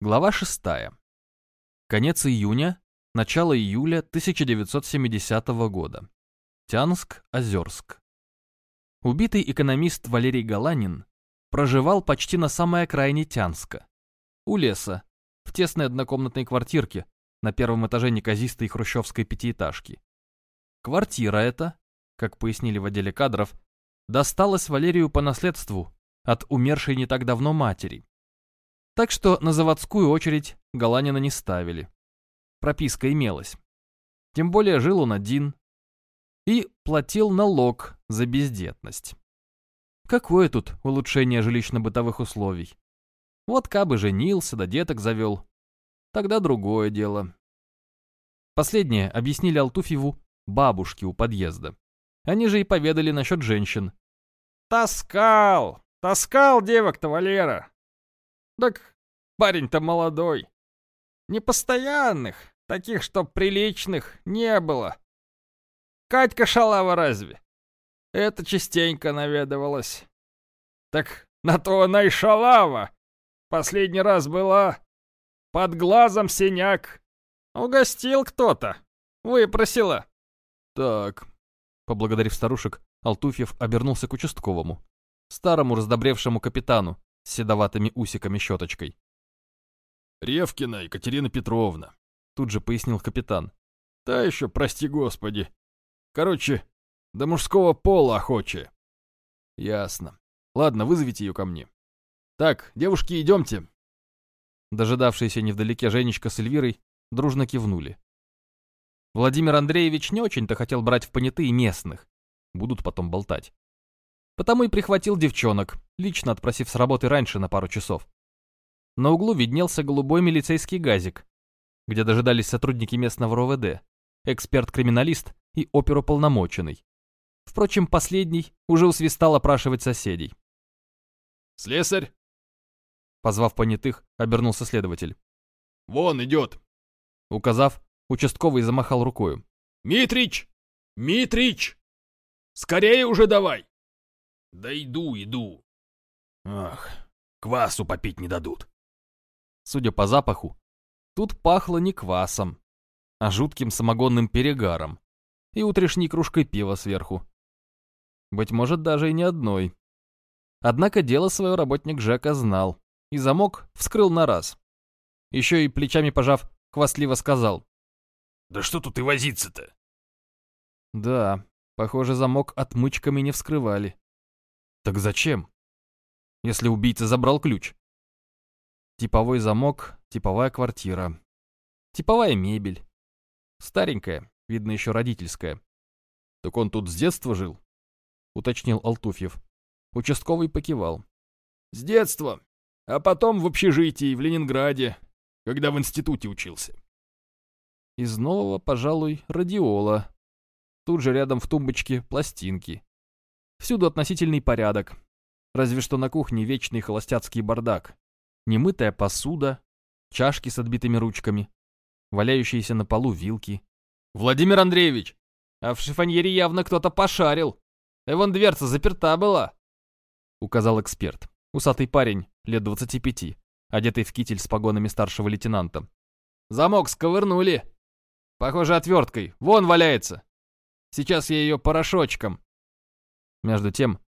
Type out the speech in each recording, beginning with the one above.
Глава 6. Конец июня, начало июля 1970 года. Тянск-Озерск. Убитый экономист Валерий Галанин проживал почти на самой окраине Тянска. У леса, в тесной однокомнатной квартирке на первом этаже неказистой хрущевской пятиэтажки. Квартира эта, как пояснили в отделе кадров, досталась Валерию по наследству от умершей не так давно матери. Так что на заводскую очередь Галанина не ставили. Прописка имелась. Тем более жил он один и платил налог за бездетность. Какое тут улучшение жилищно-бытовых условий? Вот кабы женился, да деток завел. Тогда другое дело. Последнее объяснили Алтуфьеву бабушки у подъезда. Они же и поведали насчет женщин. «Таскал! Таскал девок-то, Валера! Так парень-то молодой. Непостоянных, таких, чтоб приличных, не было. Катька шалава разве? Это частенько наведывалась. Так на то она и шалава. Последний раз была. Под глазом синяк. Угостил кто-то. Выпросила. Так. Поблагодарив старушек, Алтуфьев обернулся к участковому. Старому раздобревшему капитану с седоватыми усиками-щеточкой. «Ревкина Екатерина Петровна», — тут же пояснил капитан. «Та еще, прости господи. Короче, до мужского пола охочая». «Ясно. Ладно, вызовите ее ко мне. Так, девушки, идемте». Дожидавшиеся невдалеке Женечка с Эльвирой дружно кивнули. Владимир Андреевич не очень-то хотел брать в понятые местных. Будут потом болтать. Потому и прихватил девчонок, лично отпросив с работы раньше на пару часов. На углу виднелся голубой милицейский газик, где дожидались сотрудники местного РОВД, эксперт-криминалист и оперуполномоченный. Впрочем, последний уже усвистал опрашивать соседей. «Слесарь?» Позвав понятых, обернулся следователь. «Вон идет!» Указав, участковый замахал рукою. «Митрич! Митрич! Скорее уже давай!» Да иду, иду. Ах, квасу попить не дадут. Судя по запаху, тут пахло не квасом, а жутким самогонным перегаром и утрешней кружкой пива сверху. Быть может, даже и не одной. Однако дело свое работник Жека знал, и замок вскрыл на раз. Еще и плечами пожав, хвастливо сказал. «Да что тут и возиться-то?» Да, похоже, замок отмычками не вскрывали. Так зачем? Если убийца забрал ключ. Типовой замок, типовая квартира. Типовая мебель. Старенькая, видно еще родительская. Так он тут с детства жил? Уточнил Алтуфьев. Участковый покивал. С детства. А потом в общежитии в Ленинграде, когда в институте учился. Из нового, пожалуй, радиола. Тут же рядом в тумбочке пластинки. Всюду относительный порядок. Разве что на кухне вечный холостяцкий бардак. Немытая посуда, чашки с отбитыми ручками, валяющиеся на полу вилки. «Владимир Андреевич, а в шифоньере явно кто-то пошарил. И вон дверца заперта была», — указал эксперт. Усатый парень, лет 25, одетый в китель с погонами старшего лейтенанта. «Замок сковырнули. Похоже, отверткой. Вон валяется. Сейчас я ее порошочком. Между тем,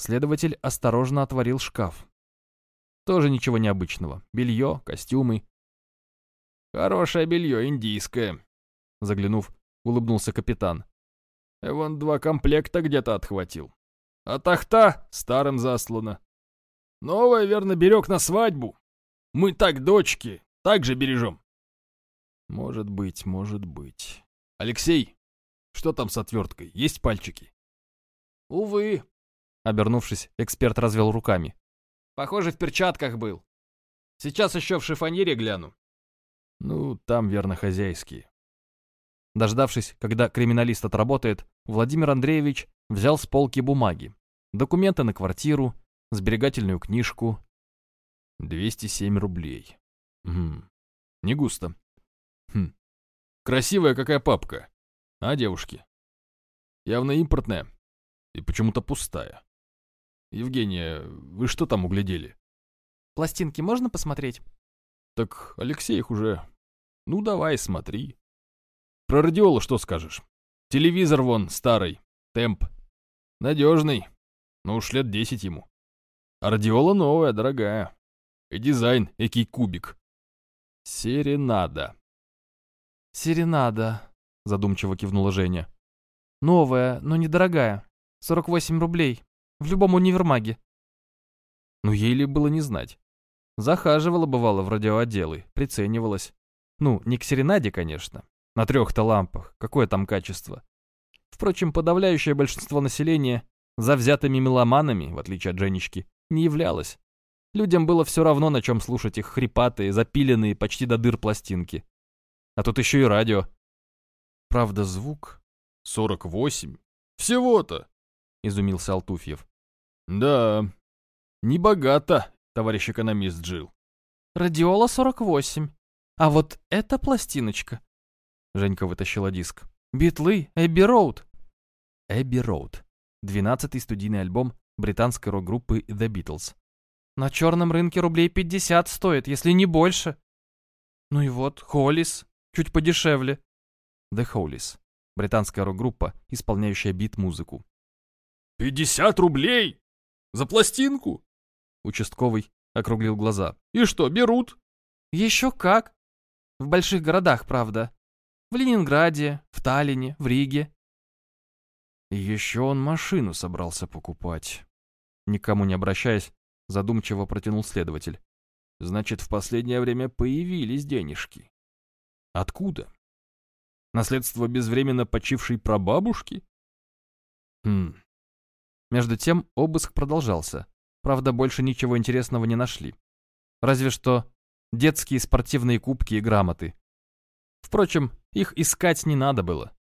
следователь осторожно отворил шкаф. Тоже ничего необычного. Белье, костюмы. «Хорошее белье, индийское», — заглянув, улыбнулся капитан. «Вон два комплекта где-то отхватил. А тахта старым заслана. Новая, верно, берег на свадьбу. Мы так дочки, так же бережем». «Может быть, может быть». «Алексей, что там с отверткой? Есть пальчики?» «Увы», — обернувшись, эксперт развел руками. «Похоже, в перчатках был. Сейчас еще в шифоньере гляну». «Ну, там верно хозяйские». Дождавшись, когда криминалист отработает, Владимир Андреевич взял с полки бумаги, документы на квартиру, сберегательную книжку. 207 рублей. Хм, не густо. Хм, красивая какая папка. А, девушки? Явно импортная. И почему-то пустая. Евгения, вы что там углядели? Пластинки можно посмотреть? Так Алексей их уже... Ну, давай, смотри. Про радиола что скажешь? Телевизор вон старый, темп. Надежный. Ну уж лет десять ему. А радиола новая, дорогая. И дизайн, экий кубик. Серенада. Серенада, задумчиво кивнула Женя. Новая, но недорогая. 48 рублей. В любом универмаге. Ну, ей ли было не знать. Захаживала, бывало, в радиоотделы, приценивалась. Ну, не к серенаде, конечно. На трех-то лампах. Какое там качество? Впрочем, подавляющее большинство населения завзятыми меломанами, в отличие от Женечки, не являлось. Людям было все равно, на чем слушать их хрипатые, запиленные почти до дыр пластинки. А тут еще и радио. Правда, звук... 48? Всего-то? Изумился Алтуфьев. Да, небогато, товарищ экономист жил. Радиола 48. А вот эта пластиночка. Женька вытащила диск. Битлы, Эбби Роуд. Эбби Роуд. Двенадцатый студийный альбом британской рок-группы The Beatles. На черном рынке рублей 50 стоит, если не больше. Ну и вот, Холлис, чуть подешевле. The Hollies. Британская рок-группа, исполняющая бит-музыку. «Пятьдесят рублей? За пластинку?» Участковый округлил глаза. «И что, берут?» «Еще как. В больших городах, правда. В Ленинграде, в Таллине, в Риге. Еще он машину собрался покупать. Никому не обращаясь, задумчиво протянул следователь. Значит, в последнее время появились денежки. Откуда? Наследство безвременно почившей прабабушки? Хм. Между тем обыск продолжался. Правда, больше ничего интересного не нашли. Разве что детские спортивные кубки и грамоты. Впрочем, их искать не надо было.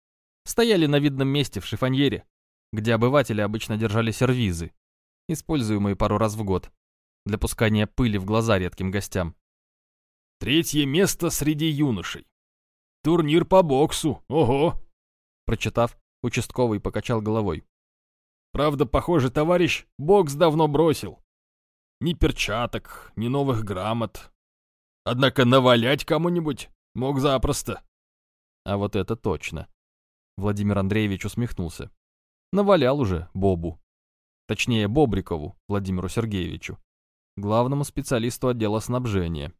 Стояли на видном месте в шифоньере, где обыватели обычно держали сервизы, используемые пару раз в год, для пускания пыли в глаза редким гостям. «Третье место среди юношей. Турнир по боксу, ого!» Прочитав, участковый покачал головой. «Правда, похоже, товарищ бокс давно бросил. Ни перчаток, ни новых грамот. Однако навалять кому-нибудь Мог запросто. А вот это точно. Владимир Андреевич усмехнулся. Навалял уже Бобу. Точнее, Бобрикову Владимиру Сергеевичу. Главному специалисту отдела снабжения.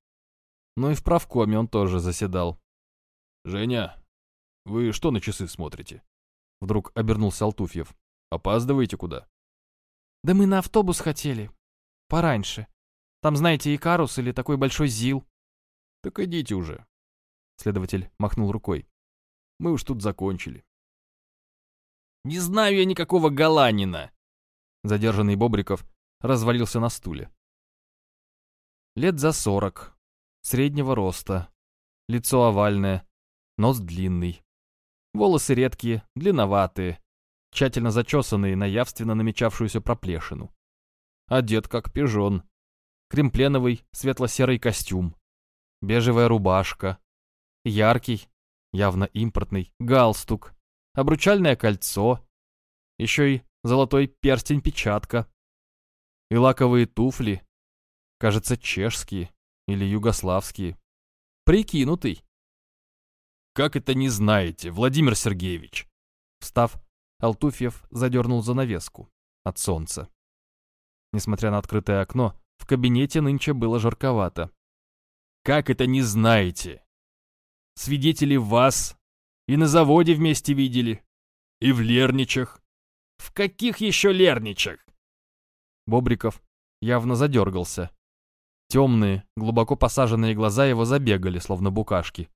Ну и в правкоме он тоже заседал. «Женя, вы что на часы смотрите?» Вдруг обернулся Алтуфьев. «Опаздываете куда?» «Да мы на автобус хотели. Пораньше. Там, знаете, Икарус или такой большой ЗИЛ». «Так идите уже. Следователь махнул рукой. Мы уж тут закончили. Не знаю я никакого Галанина. Задержанный Бобриков развалился на стуле. Лет за сорок, среднего роста, лицо овальное, нос длинный. Волосы редкие, длинноватые, тщательно зачесанные на явственно намечавшуюся проплешину. Одет как пижон. Кремпленовый светло-серый костюм, бежевая рубашка, яркий, явно импортный, галстук, обручальное кольцо, еще и золотой перстень-печатка, и лаковые туфли, кажется, чешские или югославские. Прикинутый. «Как это не знаете, Владимир Сергеевич?» Встав, Алтуфьев задернул занавеску от солнца. Несмотря на открытое окно, в кабинете нынче было жарковато. «Как это не знаете? Свидетели вас и на заводе вместе видели, и в Лерничах. В каких еще Лерничах? Бобриков явно задергался. Темные, глубоко посаженные глаза его забегали, словно букашки.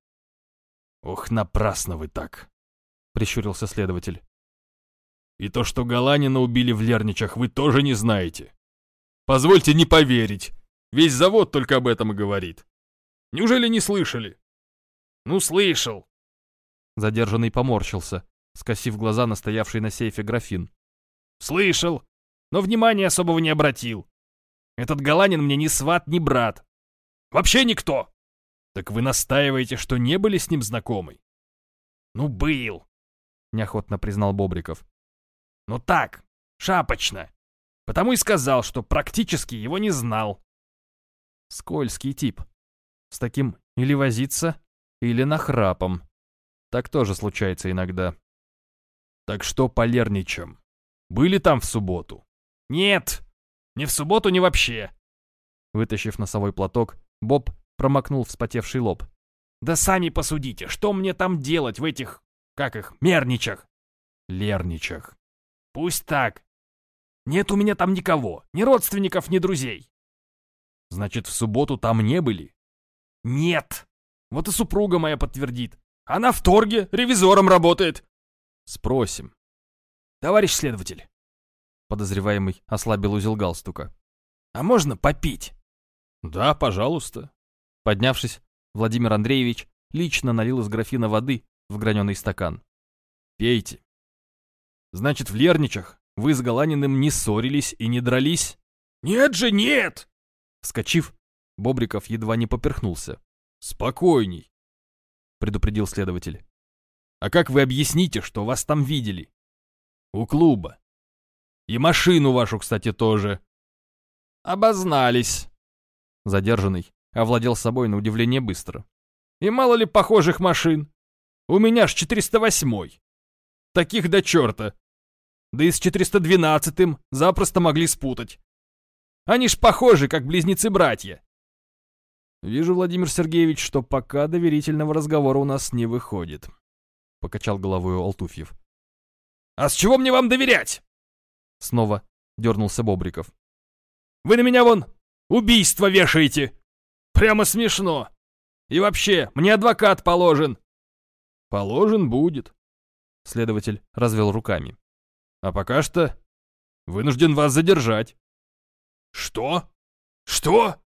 «Ох, напрасно вы так!» — прищурился следователь. «И то, что Галанина убили в Лерничах, вы тоже не знаете. Позвольте не поверить. Весь завод только об этом и говорит. Неужели не слышали?» Ну, слышал. Задержанный поморщился, скосив глаза на стоявший на сейфе графин. Слышал, но внимания особого не обратил. Этот Галанин мне ни сват, ни брат. Вообще никто. Так вы настаиваете, что не были с ним знакомы? Ну, был, неохотно признал Бобриков. Ну так, шапочно. Потому и сказал, что практически его не знал. Скользкий тип, С таким или возиться, или нахрапом. Так тоже случается иногда. Так что по Лерничам? Были там в субботу? Нет, ни в субботу, ни вообще. Вытащив носовой платок, Боб промокнул вспотевший лоб. Да сами посудите, что мне там делать в этих, как их, мерничах? Лерничах. Пусть так. Нет у меня там никого, ни родственников, ни друзей. Значит, в субботу там не были? Нет. Вот и супруга моя подтвердит. Она в торге, ревизором работает. Спросим. Товарищ следователь. Подозреваемый ослабил узел галстука. А можно попить? Да, пожалуйста. Поднявшись, Владимир Андреевич лично налил из графина воды в граненый стакан. Пейте. Значит, в Лерничах вы с Галаниным не ссорились и не дрались? Нет же, нет! Вскочив, Бобриков едва не поперхнулся. Спокойней, предупредил следователь. А как вы объясните, что вас там видели? У клуба. И машину вашу, кстати, тоже. Обознались. Задержанный овладел собой на удивление быстро. И мало ли похожих машин. У меня ж 408-й. Таких до черта. Да и с 412-м запросто могли спутать. Они ж похожи, как близнецы-братья. Вижу, Владимир Сергеевич, что пока доверительного разговора у нас не выходит. Покачал головой Алтуфьев. А с чего мне вам доверять? Снова дернулся Бобриков. Вы на меня вон убийство вешаете. Прямо смешно. И вообще, мне адвокат положен. Положен будет. Следователь развел руками. А пока что вынужден вас задержать. Что? Что?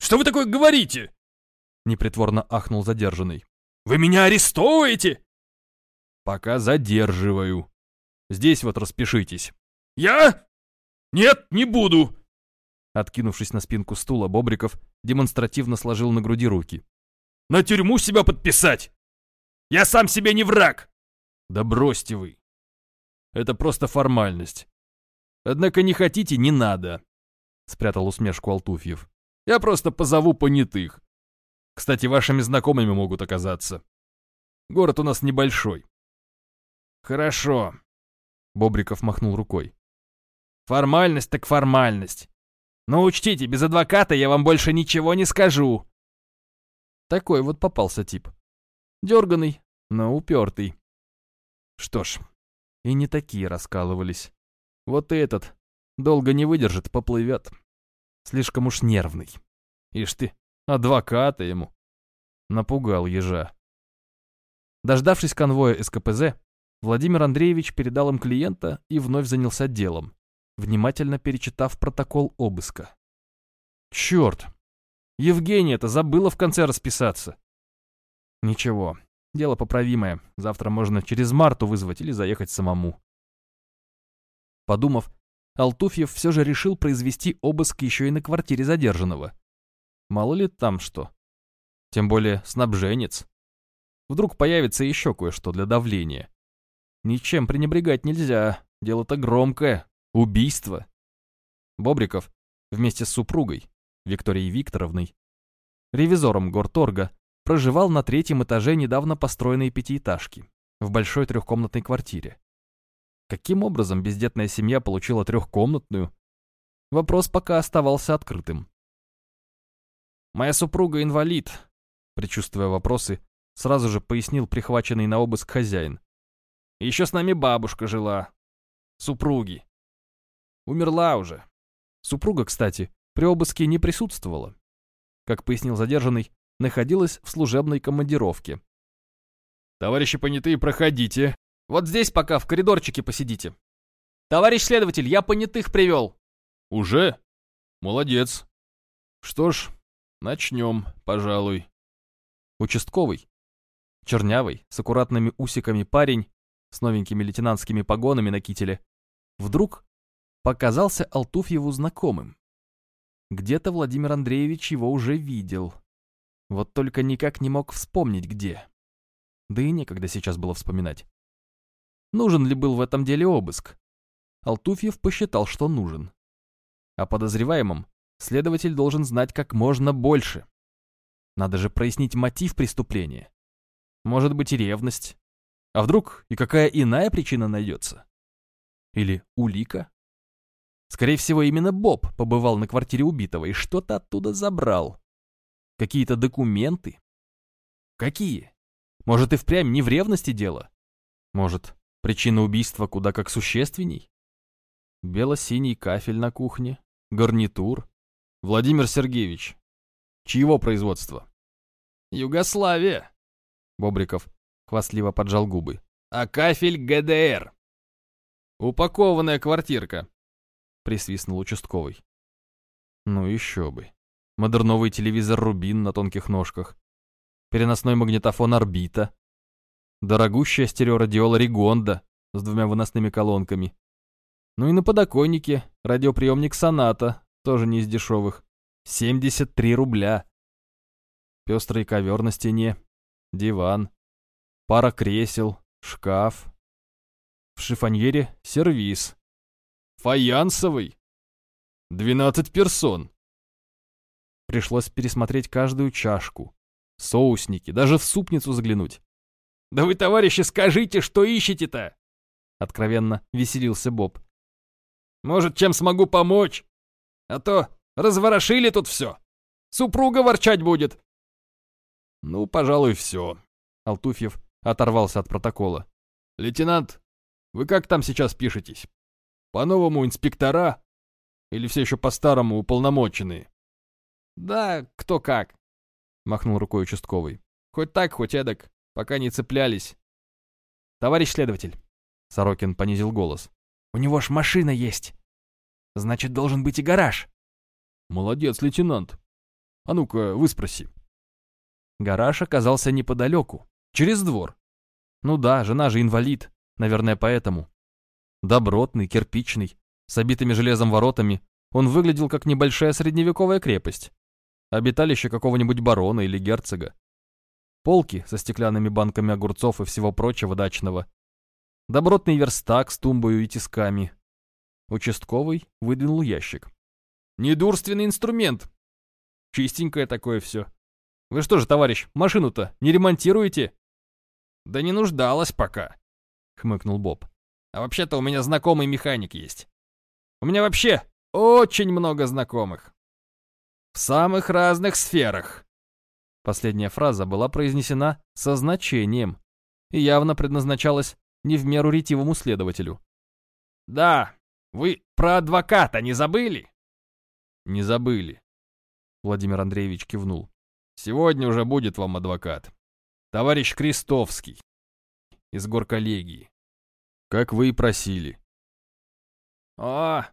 Что вы такое говорите? Непритворно ахнул задержанный. Вы меня арестовываете? Пока задерживаю. Здесь вот распишитесь. Я? Нет, не буду. Откинувшись на спинку стула, Бобриков демонстративно сложил на груди руки. На тюрьму себя подписать? Я сам себе не враг. Да бросьте вы. Это просто формальность. Однако не хотите, не надо. Спрятал усмешку Алтуфьев. Я просто позову понятых. Кстати, вашими знакомыми могут оказаться. Город у нас небольшой. Хорошо. Бобриков махнул рукой. Формальность так формальность. Но учтите, без адвоката я вам больше ничего не скажу. Такой вот попался тип. Дерганый, но упертый. Что ж, и не такие раскалывались. Вот и этот долго не выдержит, поплывет. Слишком уж нервный. Ишь ты, адвоката ему. Напугал ежа. Дождавшись конвоя СКПЗ, Владимир Андреевич передал им клиента и вновь занялся делом, внимательно перечитав протокол обыска. Черт! Евгения-то забыла в конце расписаться. Ничего, дело поправимое. Завтра можно через Марту вызвать или заехать самому. Подумав, Алтуфьев все же решил произвести обыск еще и на квартире задержанного. Мало ли там что. Тем более снабженец. Вдруг появится еще кое-что для давления. Ничем пренебрегать нельзя. Дело-то громкое. Убийство. Бобриков вместе с супругой, Викторией Викторовной, ревизором горторга, проживал на третьем этаже недавно построенной пятиэтажки, в большой трехкомнатной квартире. Каким образом бездетная семья получила трехкомнатную? Вопрос пока оставался открытым. «Моя супруга инвалид», — предчувствуя вопросы, сразу же пояснил прихваченный на обыск хозяин. «Еще с нами бабушка жила. Супруги. Умерла уже. Супруга, кстати, при обыске не присутствовала. Как пояснил задержанный, находилась в служебной командировке. «Товарищи понятые, проходите», вот здесь пока в коридорчике посидите. Товарищ следователь, я понятых привел. Уже? Молодец. Что ж, начнем, пожалуй. Участковый, чернявый, с аккуратными усиками парень, с новенькими лейтенантскими погонами на кителе, вдруг показался Алтуфьеву знакомым. Где-то Владимир Андреевич его уже видел. Вот только никак не мог вспомнить где. Да и некогда сейчас было вспоминать. Нужен ли был в этом деле обыск? Алтуфьев посчитал, что нужен. О подозреваемом следователь должен знать как можно больше. Надо же прояснить мотив преступления. Может быть и ревность. А вдруг и какая иная причина найдется? Или улика? Скорее всего, именно Боб побывал на квартире убитого и что-то оттуда забрал. Какие-то документы? Какие? Может, и впрямь не в ревности дело? Может, причина убийства куда как существенней? Бело-синий кафель на кухне, гарнитур. Владимир Сергеевич, чьего производства? Югославия. Бобриков хвастливо поджал губы. А кафель ГДР. Упакованная квартирка. Присвистнул участковый. Ну еще бы. Модерновый телевизор «Рубин» на тонких ножках. Переносной магнитофон «Орбита». Дорогущая стереорадиола «Ригонда» с двумя выносными колонками. Ну и на подоконнике радиоприемник «Соната», тоже не из дешевых. 73 рубля. Пестрый ковер на стене, диван, пара кресел, шкаф. В шифоньере сервиз. Фаянсовый. 12 персон. Пришлось пересмотреть каждую чашку, соусники, даже в супницу заглянуть. «Да вы, товарищи, скажите, что ищете-то?» Откровенно веселился Боб. «Может, чем смогу помочь? А то разворошили тут все. Супруга ворчать будет». «Ну, пожалуй, все». Алтуфьев оторвался от протокола. «Лейтенант, вы как там сейчас пишетесь? По-новому инспектора? Или все еще по-старому уполномоченные?» «Да, кто как», — махнул рукой участковый. «Хоть так, хоть эдак, пока не цеплялись». «Товарищ следователь», — Сорокин понизил голос, — «у него ж машина есть. Значит, должен быть и гараж». «Молодец, лейтенант. А ну-ка, выспроси». Гараж оказался неподалеку, через двор. Ну да, жена же инвалид, наверное, поэтому. Добротный, кирпичный, с обитыми железом воротами, он выглядел как небольшая средневековая крепость. Обиталище какого-нибудь барона или герцога. Полки со стеклянными банками огурцов и всего прочего дачного. Добротный верстак с тумбою и тисками. Участковый выдвинул ящик. «Недурственный инструмент. Чистенькое такое все. Вы что же, товарищ, машину-то не ремонтируете?» «Да не нуждалась пока», — хмыкнул Боб. «А вообще-то у меня знакомый механик есть. У меня вообще очень много знакомых. В самых разных сферах». Последняя фраза была произнесена со значением и явно предназначалась не в меру ретивому следователю. «Да, вы про адвоката не забыли?» «Не забыли», — Владимир Андреевич кивнул. «Сегодня уже будет вам адвокат. Товарищ Крестовский из горколлегии. Как вы и просили». «О,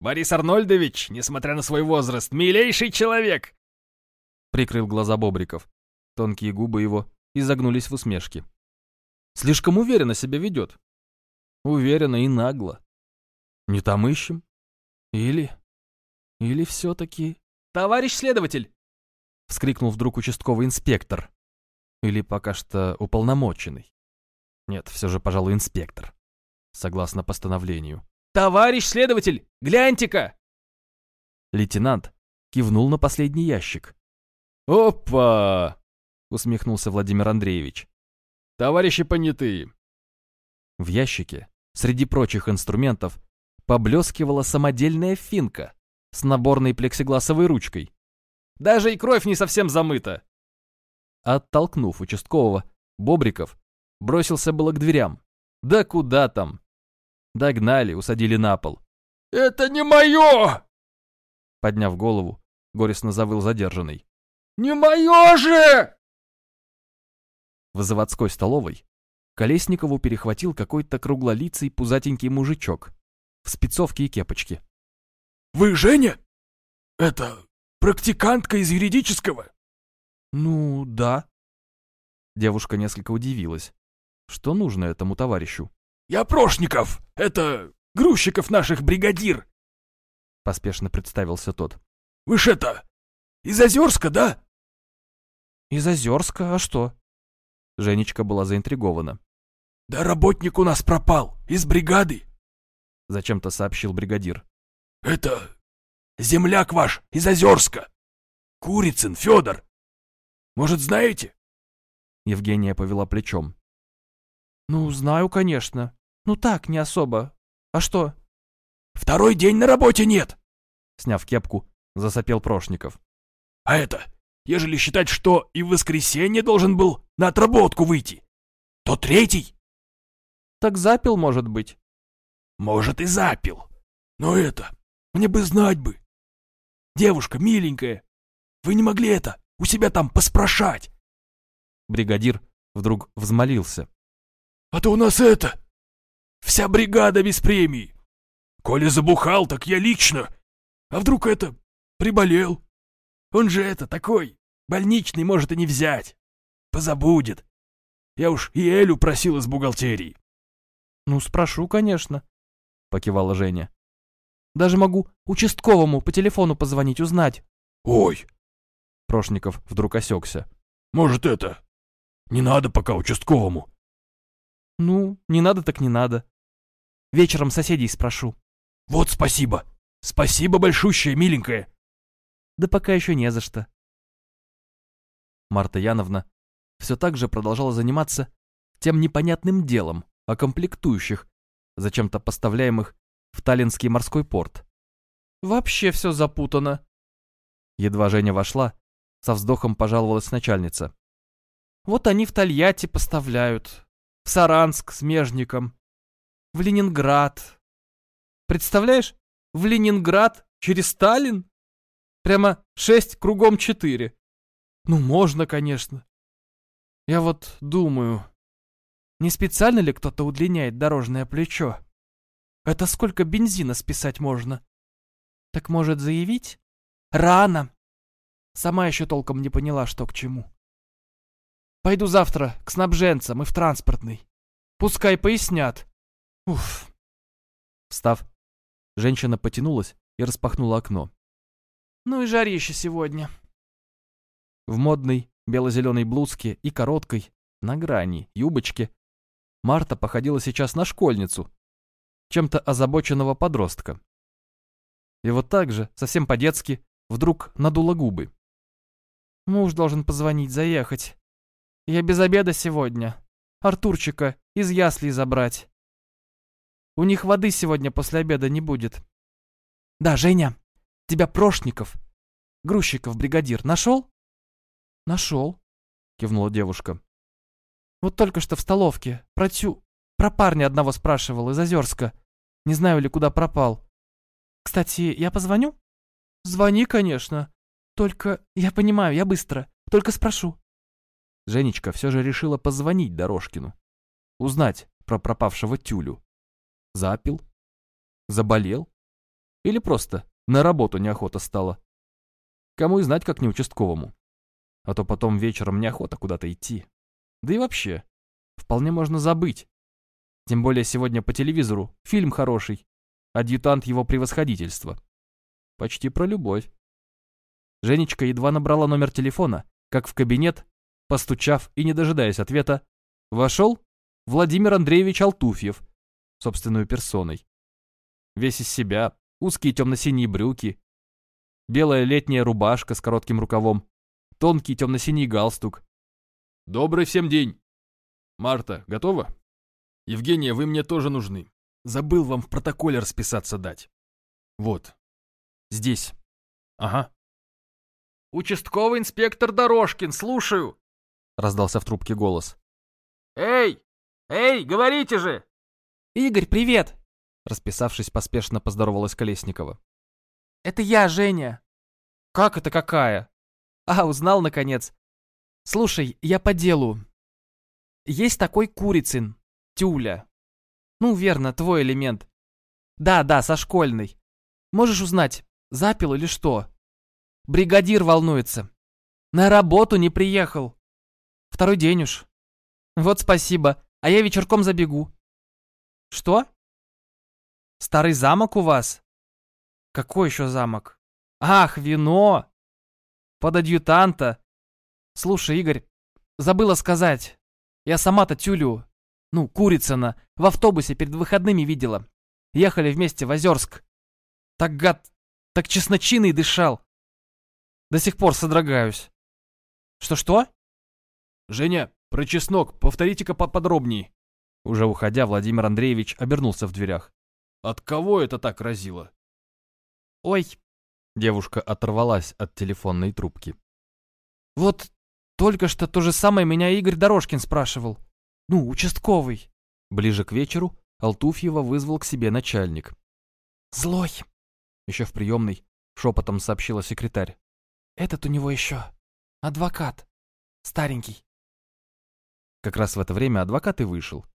Борис Арнольдович, несмотря на свой возраст, милейший человек!» Прикрыл глаза Бобриков. Тонкие губы его изогнулись в усмешке. Слишком уверенно себя ведет. Уверенно и нагло. Не там ищем? Или... Или все-таки... «Товарищ следователь!» Вскрикнул вдруг участковый инспектор. Или пока что уполномоченный. Нет, все же, пожалуй, инспектор. Согласно постановлению. «Товарищ следователь, гляньте-ка!» Лейтенант кивнул на последний ящик. «Опа!» — усмехнулся Владимир Андреевич. «Товарищи понятые!» В ящике, среди прочих инструментов, поблескивала самодельная финка с наборной плексигласовой ручкой. «Даже и кровь не совсем замыта!» Оттолкнув участкового, Бобриков бросился было к дверям. Да куда там? Догнали, усадили на пол. «Это не мое!» Подняв голову, горестно завыл задержанный. «Не мое же!» В заводской столовой Колесникову перехватил какой-то круглолицый пузатенький мужичок в спецовке и кепочке. «Вы Женя? Это практикантка из юридического?» «Ну, да». Девушка несколько удивилась. Что нужно этому товарищу? «Я Прошников! Это грузчиков наших бригадир!» Поспешно представился тот. «Вы ж это, из Озерска, да?» «Из Озерска? А что?» Женечка была заинтригована. «Да работник у нас пропал, из бригады!» Зачем-то сообщил бригадир. «Это земляк ваш из Озерска! Курицын Федор! Может, знаете?» Евгения повела плечом. «Ну, знаю, конечно. Ну так, не особо. А что?» «Второй день на работе нет!» Сняв кепку, засопел Прошников. «А это, ежели считать, что и в воскресенье должен был на отработку выйти, то третий?» «Так запил, может быть?» «Может, и запил. Но это, мне бы знать бы. Девушка миленькая, вы не могли это у себя там поспрашать?» Бригадир вдруг взмолился. «А то у нас это... Вся бригада без премии. Коли забухал, так я лично. А вдруг это... Приболел. Он же это такой... Больничный может и не взять. Позабудет. Я уж и Элю просил из бухгалтерии. «Ну, спрошу, конечно», — покивала Женя. «Даже могу участковому по телефону позвонить, узнать». «Ой!» Прошников вдруг осекся. «Может, это... Не надо пока участковому. Ну, не надо так не надо. Вечером соседей спрошу. Вот спасибо. Спасибо большущее, миленькая. Да пока еще не за что. Марта Яновна все так же продолжала заниматься тем непонятным делом о комплектующих, зачем-то поставляемых в Таллинский морской порт. Вообще все запутано. Едва Женя вошла, со вздохом пожаловалась начальница. Вот они в Тольятти поставляют, в Саранск с Межником, в Ленинград. Представляешь, в Ленинград через Сталин? Прямо шесть кругом четыре. Ну, можно, конечно. Я вот думаю, не специально ли кто-то удлиняет дорожное плечо? Это сколько бензина списать можно? Так может заявить? Рано. Сама еще толком не поняла, что к чему. Пойду завтра к снабженцам и в транспортный. Пускай пояснят. Уф. Встав, женщина потянулась и распахнула окно. Ну и жарище сегодня. В модной бело-зеленой блузке и короткой, на грани, юбочке Марта походила сейчас на школьницу, чем-то озабоченного подростка. И вот так же, совсем по-детски, вдруг надула губы. Муж должен позвонить, заехать. Я без обеда сегодня. Артурчика из яслей забрать. У них воды сегодня после обеда не будет. Да, Женя, тебя Прошников, грузчиков бригадир, нашел? Нашел, кивнула девушка. Вот только что в столовке, про тю... Про парня одного спрашивал из Озерска. Не знаю ли, куда пропал. Кстати, я позвоню? Звони, конечно. Только, я понимаю, я быстро. Только спрошу. Женечка все же решила позвонить Дорожкину. Узнать про пропавшего тюлю. Запил? Заболел? Или просто на работу неохота стала? Кому и знать, как не участковому. А то потом вечером неохота куда-то идти. Да и вообще, вполне можно забыть. Тем более сегодня по телевизору фильм хороший. Адъютант его превосходительства. Почти про любовь. Женечка едва набрала номер телефона, как в кабинет Постучав и не дожидаясь ответа, вошел Владимир Андреевич Алтуфьев, собственную персоной. Весь из себя, узкие темно-синие брюки, белая летняя рубашка с коротким рукавом, тонкий темно-синий галстук. «Добрый всем день! Марта, готова? Евгения, вы мне тоже нужны. Забыл вам в протоколе расписаться дать. Вот. Здесь. Ага. «Участковый инспектор Дорожкин, слушаю!» раздался в трубке голос. «Эй! Эй, говорите же!» «Игорь, привет!» Расписавшись, поспешно поздоровалась Колесникова. «Это я, Женя!» «Как это какая?» «А, узнал, наконец!» «Слушай, я по делу. Есть такой Курицын, Тюля. Ну, верно, твой элемент. Да, да, со школьной. Можешь узнать, запил или что? Бригадир волнуется. На работу не приехал. Второй день уж. Вот спасибо, а я вечерком забегу. Что? Старый замок у вас? Какой еще замок? Ах, вино! Под адъютанта. Слушай, Игорь, забыла сказать. Я сама-то тюлю, ну, Курицына, в автобусе перед выходными видела. Ехали вместе в Озерск. Так гад, так чесночиной дышал. До сих пор содрогаюсь. Что-что? Женя, про чеснок, повторите-ка поподробнее. Уже уходя, Владимир Андреевич обернулся в дверях. От кого это так разило? Ой, Девушка оторвалась от телефонной трубки. вот только что то же самое меня Игорь Дорожкин спрашивал. Ну, участковый. Ближе к вечеру Алтуфьева вызвал к себе начальник. Злой. Еще в приемной шепотом сообщила секретарь. Этот у него еще. Адвокат. Старенький. Как раз в это время адвокат и вышел.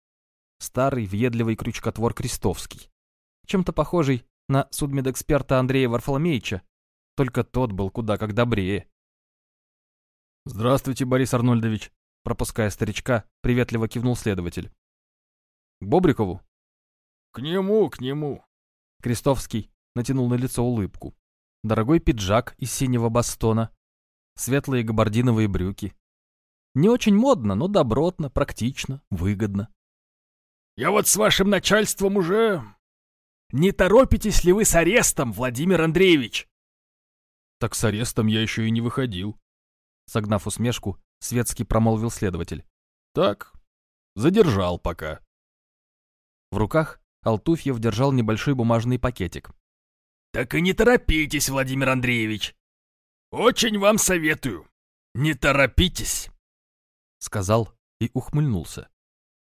Старый, въедливый крючкотвор Крестовский. Чем-то похожий на судмедэксперта Андрея Варфоломеича, только тот был куда как добрее. «Здравствуйте, Борис Арнольдович», пропуская старичка, приветливо кивнул следователь. «К Бобрикову?» К нему, к нему. Крестовский натянул на лицо улыбку. Дорогой пиджак из синего бастона, светлые габардиновые брюки. Не очень модно, но добротно, практично, выгодно. Я вот с вашим начальством уже... Не торопитесь ли вы с арестом, Владимир Андреевич? Так с арестом я еще и не выходил. Согнав усмешку, светский промолвил следователь. Так, задержал пока. В руках Алтуфьев держал небольшой бумажный пакетик. Так и не торопитесь, Владимир Андреевич. Очень вам советую. Не торопитесь. Сказал и ухмыльнулся.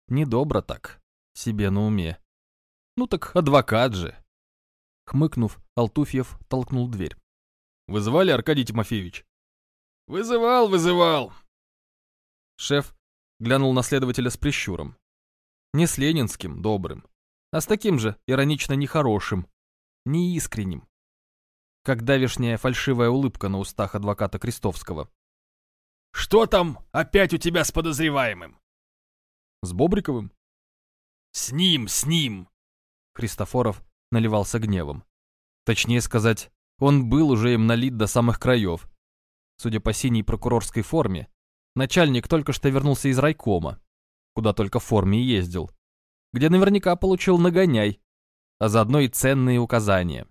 Недобро так, себе на уме. Ну так адвокат же. Хмыкнув, Алтуфьев толкнул дверь. Вызывали, Аркадий Тимофеевич? Вызывал, вызывал. Шеф глянул на следователя с прищуром. Не с ленинским, добрым, а с таким же иронично нехорошим, неискренним. Как давешняя фальшивая улыбка на устах адвоката Крестовского. Что там опять у тебя с подозреваемым? С Бобриковым? С ним, с ним. Христофоров наливался гневом. Точнее сказать, он был уже им налит до самых краев. Судя по синей прокурорской форме, начальник только что вернулся из райкома, куда только в форме и ездил, где наверняка получил нагоняй, а заодно и ценные указания.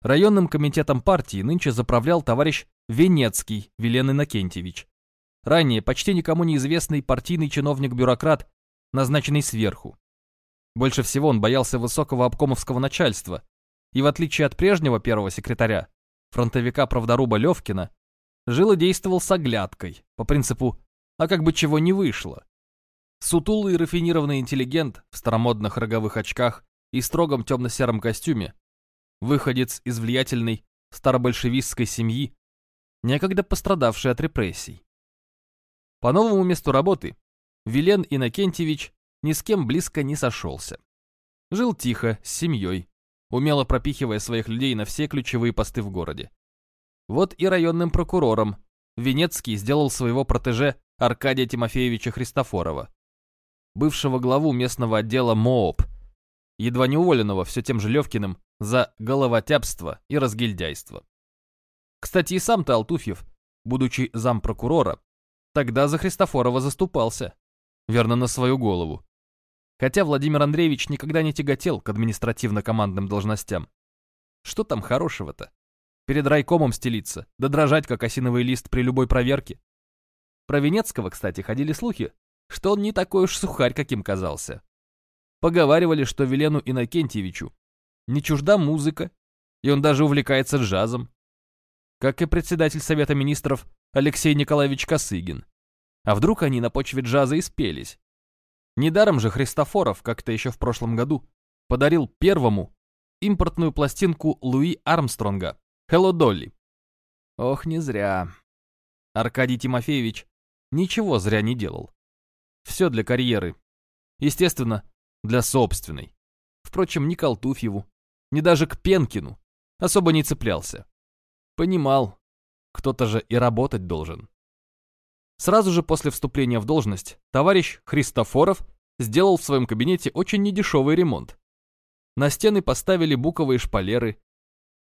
Районным комитетом партии нынче заправлял товарищ Венецкий Велен Иннокентьевич. Ранее почти никому неизвестный партийный чиновник-бюрократ, назначенный сверху. Больше всего он боялся высокого обкомовского начальства, и в отличие от прежнего первого секретаря, фронтовика-правдоруба Левкина, жил и действовал с оглядкой, по принципу «а как бы чего не вышло». Сутулый и рафинированный интеллигент в старомодных роговых очках и строгом темно-сером костюме, выходец из влиятельной старобольшевистской семьи, некогда пострадавший от репрессий. По новому месту работы Вилен Иннокентьевич ни с кем близко не сошелся. Жил тихо, с семьей, умело пропихивая своих людей на все ключевые посты в городе. Вот и районным прокурором Венецкий сделал своего протеже Аркадия Тимофеевича Христофорова, бывшего главу местного отдела МООП, едва не уволенного все тем же Левкиным за головотяпство и разгильдяйство. Кстати, и сам-то Алтуфьев, будучи зампрокурора, тогда за Христофорова заступался, верно на свою голову. Хотя Владимир Андреевич никогда не тяготел к административно-командным должностям. Что там хорошего-то? Перед райкомом стелиться, да дрожать, как осиновый лист при любой проверке. Про Венецкого, кстати, ходили слухи, что он не такой уж сухарь, каким казался. Поговаривали, что Велену Иннокентьевичу не чужда музыка, и он даже увлекается джазом. Как и председатель Совета Министров Алексей Николаевич Косыгин. А вдруг они на почве джаза и спелись? Недаром же Христофоров как-то еще в прошлом году подарил первому импортную пластинку Луи Армстронга «Hello, Долли». Ох, не зря. Аркадий Тимофеевич ничего зря не делал. Все для карьеры. Естественно, для собственной. Впрочем, ни к Алтуфьеву, ни даже к Пенкину особо не цеплялся. Понимал, кто-то же и работать должен. Сразу же после вступления в должность товарищ Христофоров сделал в своем кабинете очень недешевый ремонт. На стены поставили буковые шпалеры,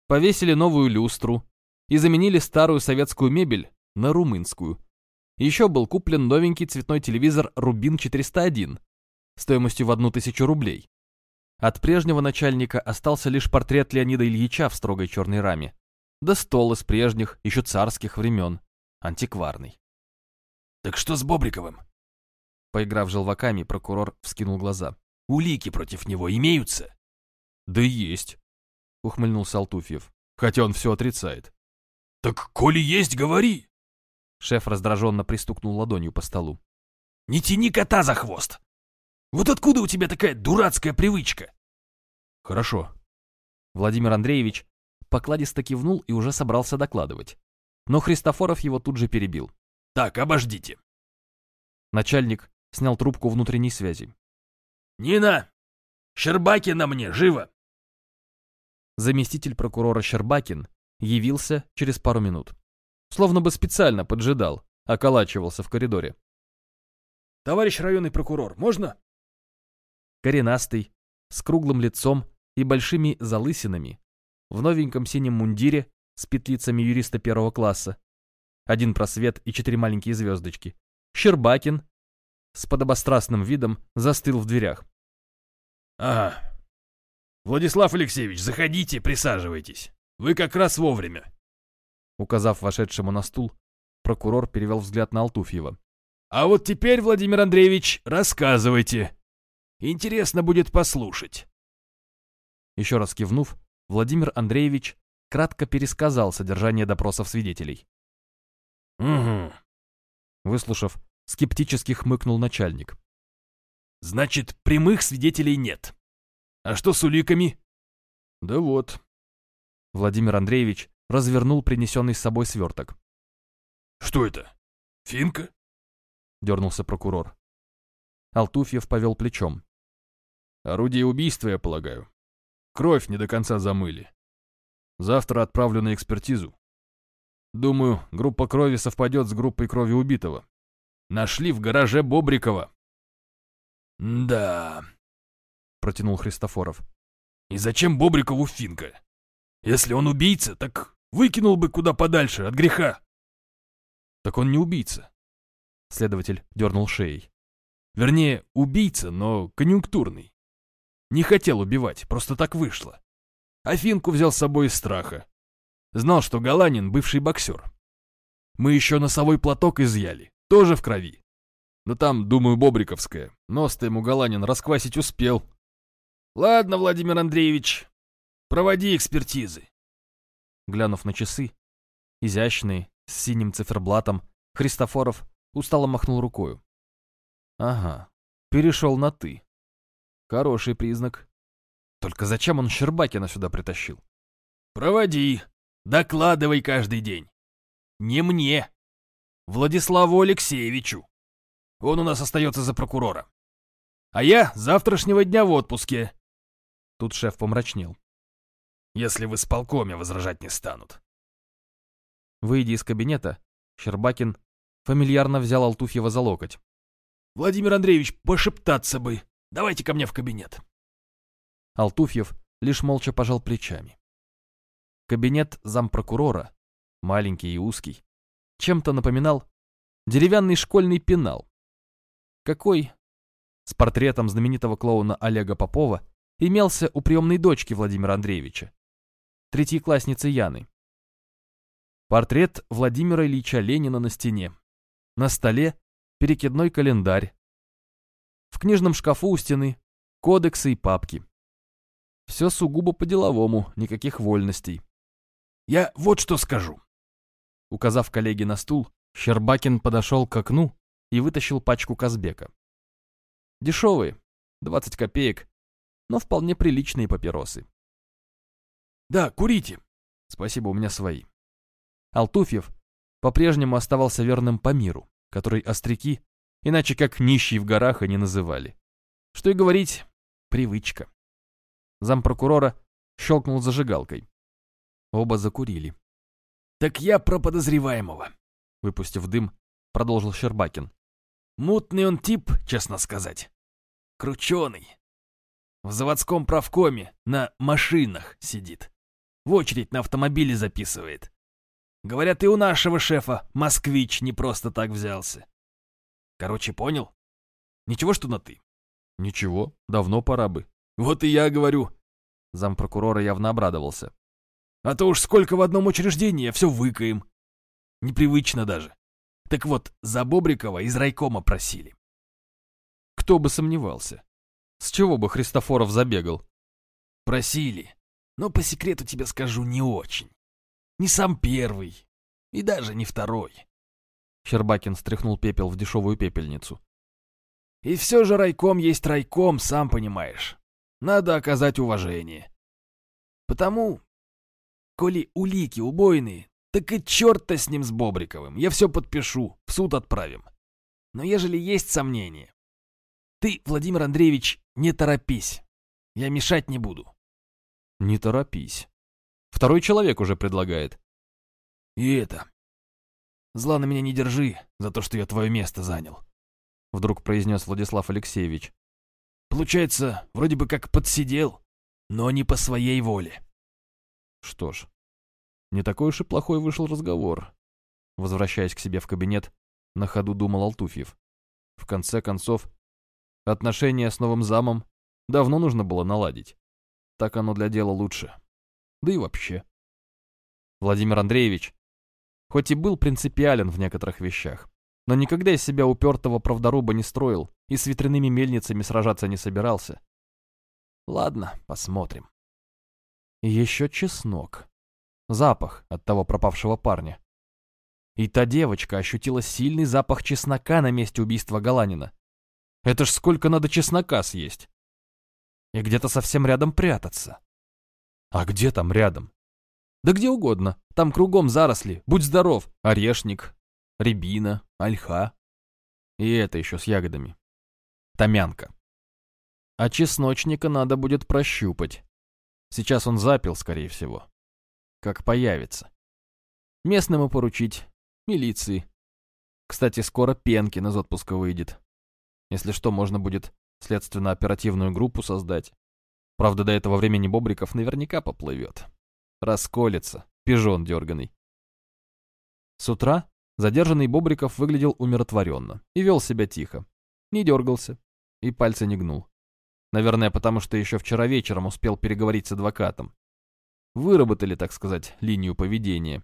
повесили новую люстру и заменили старую советскую мебель на румынскую. Еще был куплен новенький цветной телевизор Рубин 401 стоимостью в одну тысячу рублей. От прежнего начальника остался лишь портрет Леонида Ильича в строгой черной раме. Да стол из прежних, еще царских времен, антикварный. Так что с Бобриковым? Поиграв желваками, прокурор вскинул глаза. Улики против него имеются? Да есть, ухмыльнулся Алтуфьев, хотя он все отрицает. Так коли есть, говори. Шеф раздраженно пристукнул ладонью по столу. Не тяни кота за хвост. Вот откуда у тебя такая дурацкая привычка? Хорошо. Владимир Андреевич покладисто кивнул и уже собрался докладывать. Но Христофоров его тут же перебил. Так, обождите. Начальник снял трубку внутренней связи. «Нина! Щербакина мне, живо!» Заместитель прокурора Щербакин явился через пару минут. Словно бы специально поджидал, околачивался в коридоре. «Товарищ районный прокурор, можно?» Коренастый, с круглым лицом и большими залысинами, в новеньком синем мундире с петлицами юриста первого класса, один просвет и четыре маленькие звездочки, Щербакин с подобострастным видом застыл в дверях. «Ага. Владислав Алексеевич, заходите, присаживайтесь. Вы как раз вовремя». Указав вошедшему на стул, прокурор перевел взгляд на Алтуфьева. «А вот теперь, Владимир Андреевич, рассказывайте. Интересно будет послушать». Еще раз кивнув, Владимир Андреевич кратко пересказал содержание допросов свидетелей. «Угу». Выслушав, скептически хмыкнул начальник. «Значит, прямых свидетелей нет. А что с уликами?» «Да вот». Владимир Андреевич развернул принесенный с собой сверток. «Что это? Финка?» — дернулся прокурор. Алтуфьев повел плечом. «Орудие убийства, я полагаю. Кровь не до конца замыли. Завтра отправлю на экспертизу. Думаю, группа крови совпадет с группой крови убитого. Нашли в гараже Бобрикова». «Да», — протянул Христофоров. «И зачем Бобрикову финка? Если он убийца, так выкинул бы куда подальше, от греха». «Так он не убийца», — следователь дернул шеей. «Вернее, убийца, но конъюнктурный. Не хотел убивать, просто так вышло. Афинку взял с собой из страха. Знал, что Галанин — бывший боксер. Мы еще носовой платок изъяли, тоже в крови. Но там, думаю, Бобриковская. Нос-то ему Галанин расквасить успел. Ладно, Владимир Андреевич, проводи экспертизы. Глянув на часы, изящные, с синим циферблатом, Христофоров устало махнул рукою. Ага, перешел на «ты». Хороший признак. Только зачем он Щербакина сюда притащил? Проводи, докладывай каждый день. Не мне, Владиславу Алексеевичу. Он у нас остается за прокурора. А я завтрашнего дня в отпуске. Тут шеф помрачнел. Если в исполкоме возражать не станут. Выйдя из кабинета, Щербакин фамильярно взял Алтуфьева за локоть. «Владимир Андреевич, пошептаться бы. Давайте ко мне в кабинет». Алтуфьев лишь молча пожал плечами. Кабинет зампрокурора, маленький и узкий, чем-то напоминал деревянный школьный пенал. Какой? С портретом знаменитого клоуна Олега Попова имелся у приемной дочки Владимира Андреевича, третьеклассницы Яны. Портрет Владимира Ильича Ленина на стене. На столе перекидной календарь. В книжном шкафу у стены кодексы и папки. Все сугубо по-деловому, никаких вольностей. «Я вот что скажу». Указав коллеге на стул, Щербакин подошел к окну и вытащил пачку Казбека. Дешевые, 20 копеек, но вполне приличные папиросы. «Да, курите». «Спасибо, у меня свои». Алтуфьев по-прежнему оставался верным по миру, который остряки, иначе как нищий в горах, и не называли. Что и говорить, привычка. Зампрокурора щелкнул зажигалкой. Оба закурили. «Так я про подозреваемого», — выпустив дым, продолжил Щербакин. «Мутный он тип, честно сказать. Крученый. В заводском правкоме на машинах сидит. В очередь на автомобиле записывает. Говорят, и у нашего шефа москвич не просто так взялся. Короче, понял? Ничего, что на «ты»?» «Ничего, давно пора бы». «Вот и я говорю». Зампрокурора явно обрадовался. «А то уж сколько в одном учреждении, все выкаем. Непривычно даже. Так вот, за Бобрикова из райкома просили. Кто бы сомневался. С чего бы Христофоров забегал? Просили. Но по секрету тебе скажу, не очень. Не сам первый. И даже не второй. Щербакин стряхнул пепел в дешевую пепельницу. И все же райком есть райком, сам понимаешь. Надо оказать уважение. Потому, коли улики убойные, так и черт-то с ним с Бобриковым. Я все подпишу, в суд отправим. Но ежели есть сомнения, ты, Владимир Андреевич, не торопись. Я мешать не буду. Не торопись. Второй человек уже предлагает. И это. Зла на меня не держи за то, что я твое место занял. Вдруг произнес Владислав Алексеевич. Получается, вроде бы как подсидел, но не по своей воле. Что ж, не такой уж и плохой вышел разговор. Возвращаясь к себе в кабинет, на ходу думал Алтуфьев. В конце концов, отношения с новым замом давно нужно было наладить. Так оно для дела лучше. Да и вообще. Владимир Андреевич, хоть и был принципиален в некоторых вещах, но никогда из себя упертого правдоруба не строил и с ветряными мельницами сражаться не собирался. Ладно, посмотрим. И еще чеснок. Запах от того пропавшего парня. И та девочка ощутила сильный запах чеснока на месте убийства Галанина. Это ж сколько надо чеснока съесть. И где-то совсем рядом прятаться. А где там рядом? Да где угодно. Там кругом заросли. Будь здоров. Орешник, рябина, ольха. И это еще с ягодами. Томянка. А чесночника надо будет прощупать. Сейчас он запил, скорее всего. Как появится. Местному поручить. Милиции. Кстати, скоро Пенкин из отпуска выйдет. Если что, можно будет следственно-оперативную группу создать. Правда, до этого времени Бобриков наверняка поплывет. Расколется, пижон дерганый. С утра Задержанный Бобриков выглядел умиротворенно и вел себя тихо. Не дергался и пальцы не гнул. Наверное, потому что еще вчера вечером успел переговорить с адвокатом. Выработали, так сказать, линию поведения.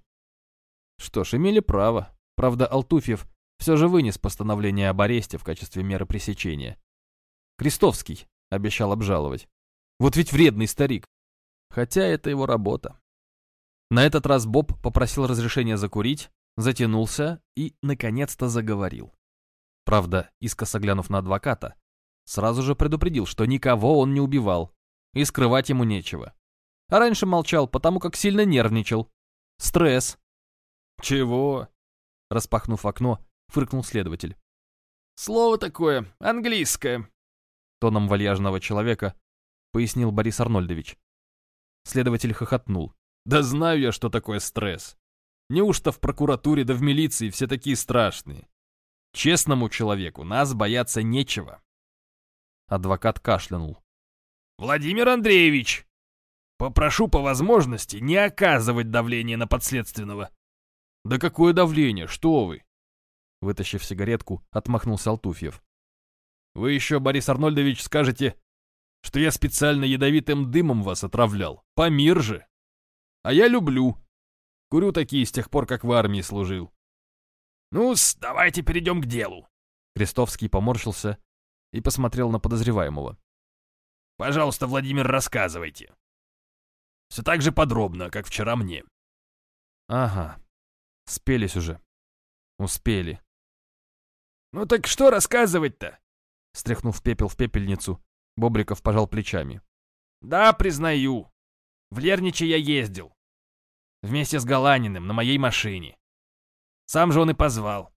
Что ж, имели право. Правда, Алтуфьев все же вынес постановление об аресте в качестве меры пресечения. Крестовский обещал обжаловать. Вот ведь вредный старик. Хотя это его работа. На этот раз Боб попросил разрешения закурить, затянулся и, наконец-то, заговорил. Правда, искоса глянув на адвоката, сразу же предупредил, что никого он не убивал, и скрывать ему нечего. А раньше молчал, потому как сильно нервничал. Стресс. «Чего?» Распахнув окно, фыркнул следователь. «Слово такое, английское», — тоном вальяжного человека пояснил Борис Арнольдович. Следователь хохотнул. «Да знаю я, что такое стресс. Неужто в прокуратуре да в милиции все такие страшные? Честному человеку нас бояться нечего. Адвокат кашлянул. Владимир Андреевич, попрошу по возможности не оказывать давление на подследственного. Да какое давление, что вы? Вытащив сигаретку, отмахнулся Алтуфьев. Вы еще, Борис Арнольдович, скажете, что я специально ядовитым дымом вас отравлял. Помир же. А я люблю, Курю такие с тех пор, как в армии служил. ну давайте перейдем к делу. Крестовский поморщился и посмотрел на подозреваемого. Пожалуйста, Владимир, рассказывайте. Все так же подробно, как вчера мне. Ага, спелись уже. Успели. Ну так что рассказывать-то? Стряхнув пепел в пепельницу, Бобриков пожал плечами. Да, признаю. В Лерниче я ездил. Вместе с Галаниным на моей машине. Сам же он и позвал.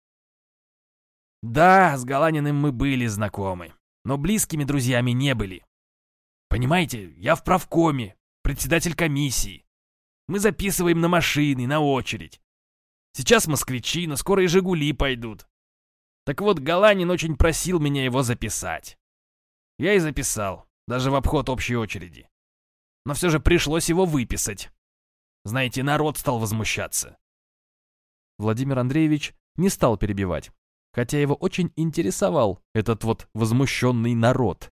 Да, с Галаниным мы были знакомы, но близкими друзьями не были. Понимаете, я в правкоме, председатель комиссии. Мы записываем на машины, на очередь. Сейчас москвичи, но скоро и «Жигули» пойдут. Так вот, Галанин очень просил меня его записать. Я и записал, даже в обход общей очереди. Но все же пришлось его выписать. Знаете, народ стал возмущаться. Владимир Андреевич не стал перебивать, хотя его очень интересовал этот вот возмущенный народ.